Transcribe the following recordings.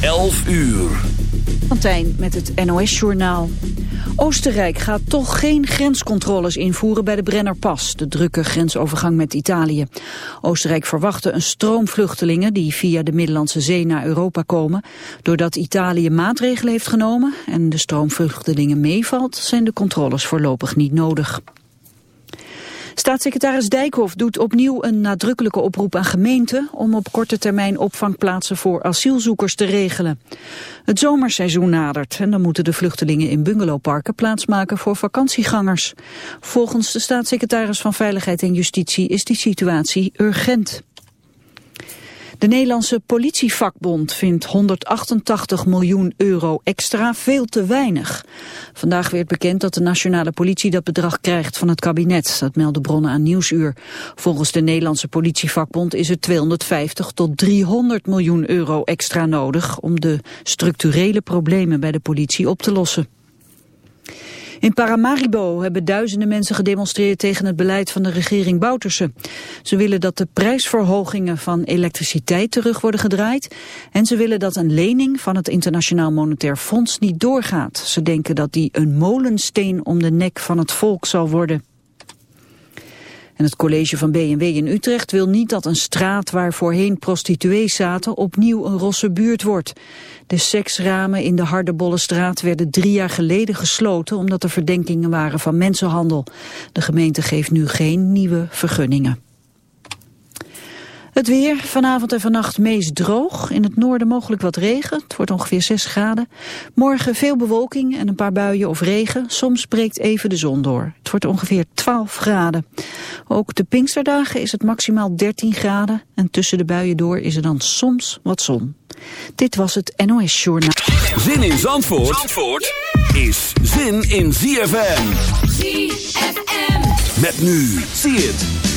11 uur. Fantijn met het NOS-journaal. Oostenrijk gaat toch geen grenscontroles invoeren bij de Brennerpas, de drukke grensovergang met Italië. Oostenrijk verwachtte een stroom vluchtelingen die via de Middellandse Zee naar Europa komen. Doordat Italië maatregelen heeft genomen en de stroom vluchtelingen meevalt, zijn de controles voorlopig niet nodig. Staatssecretaris Dijkhoff doet opnieuw een nadrukkelijke oproep aan gemeenten om op korte termijn opvangplaatsen voor asielzoekers te regelen. Het zomerseizoen nadert en dan moeten de vluchtelingen in bungalowparken plaatsmaken voor vakantiegangers. Volgens de staatssecretaris van Veiligheid en Justitie is die situatie urgent. De Nederlandse politievakbond vindt 188 miljoen euro extra veel te weinig. Vandaag werd bekend dat de nationale politie dat bedrag krijgt van het kabinet. Dat melden bronnen aan Nieuwsuur. Volgens de Nederlandse politievakbond is er 250 tot 300 miljoen euro extra nodig... om de structurele problemen bij de politie op te lossen. In Paramaribo hebben duizenden mensen gedemonstreerd tegen het beleid van de regering Bouterse. Ze willen dat de prijsverhogingen van elektriciteit terug worden gedraaid. En ze willen dat een lening van het Internationaal Monetair Fonds niet doorgaat. Ze denken dat die een molensteen om de nek van het volk zal worden. En het college van B&W in Utrecht wil niet dat een straat waar voorheen prostituees zaten opnieuw een rosse buurt wordt. De seksramen in de Hardebollenstraat werden drie jaar geleden gesloten omdat er verdenkingen waren van mensenhandel. De gemeente geeft nu geen nieuwe vergunningen. Het weer, vanavond en vannacht meest droog. In het noorden mogelijk wat regen. Het wordt ongeveer 6 graden. Morgen veel bewolking en een paar buien of regen. Soms breekt even de zon door. Het wordt ongeveer 12 graden. Ook de Pinksterdagen is het maximaal 13 graden. En tussen de buien door is er dan soms wat zon. Dit was het NOS Journaal. Zin in Zandvoort, Zandvoort is zin in ZFM. ZFM. Met nu, zie het.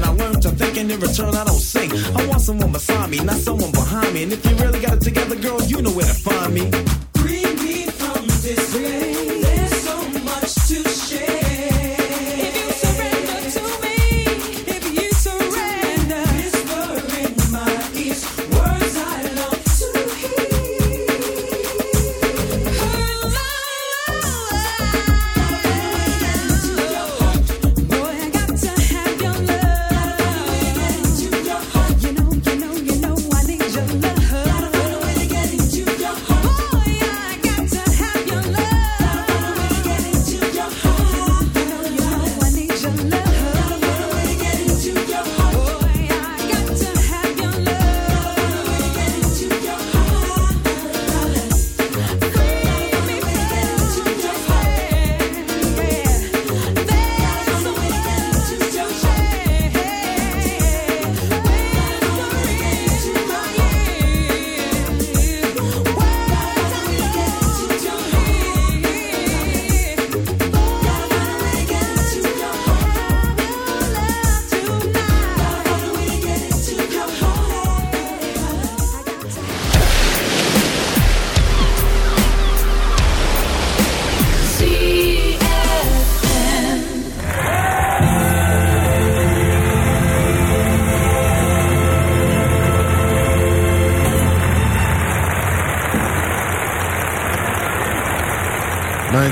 And I learned to think, and in return, I don't sing. I want someone beside me, not someone behind me. And if you really got it together, girl, you know where to find me. Free me from despair.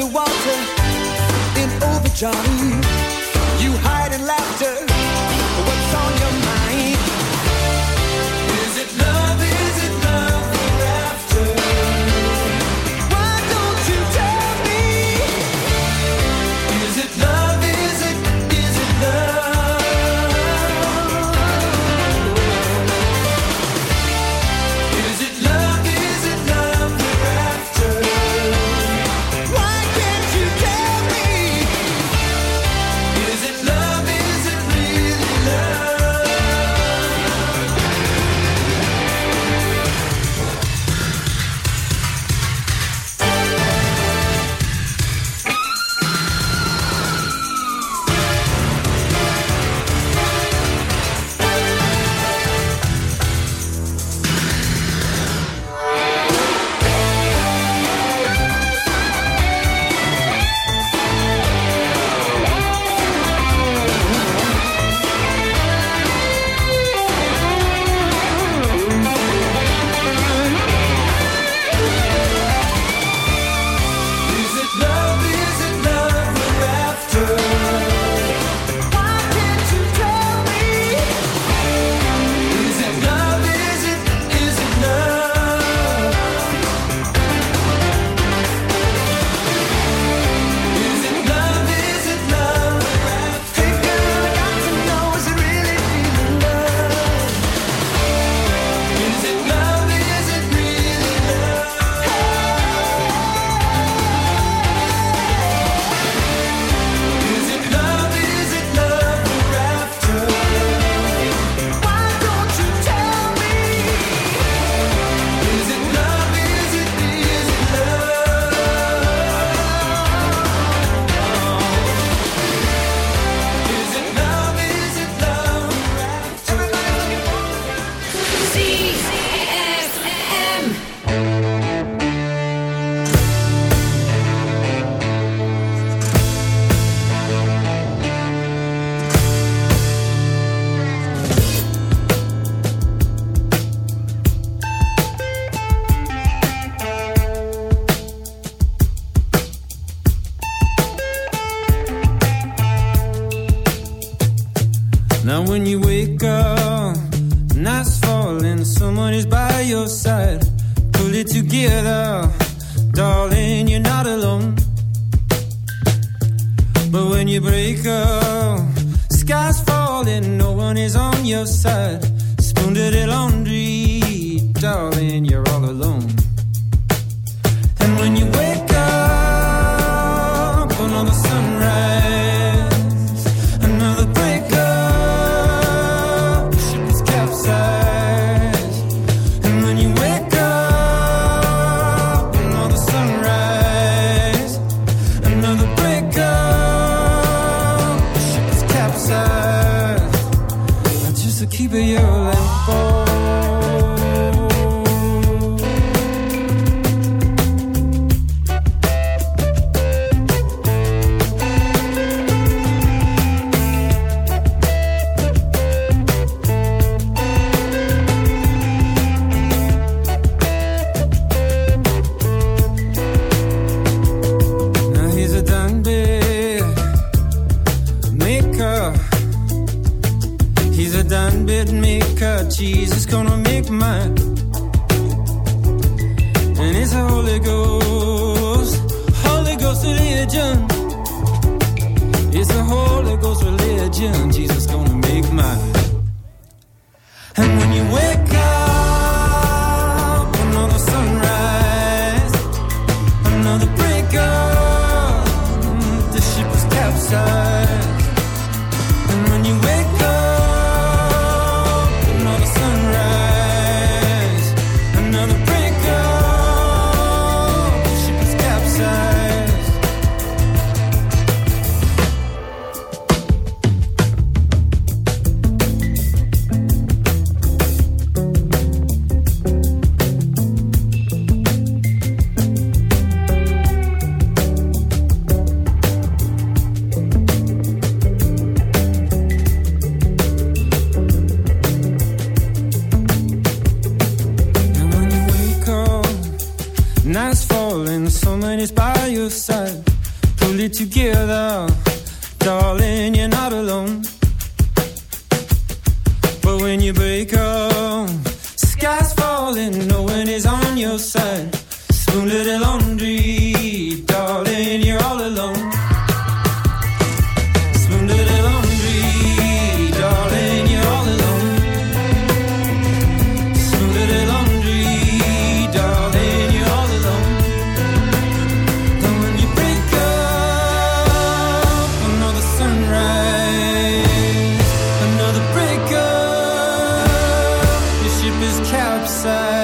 underwater in overdrive. You hide in laughter. Jesus gonna make mine. side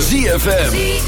ZFM.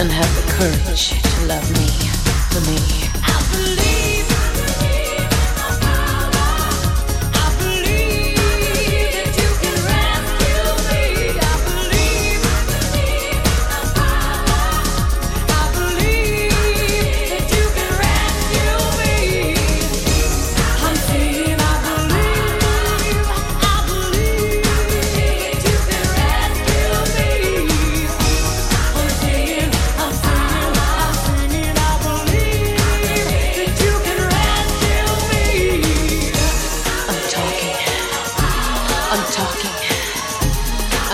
and have the courage to love me for me. I believe.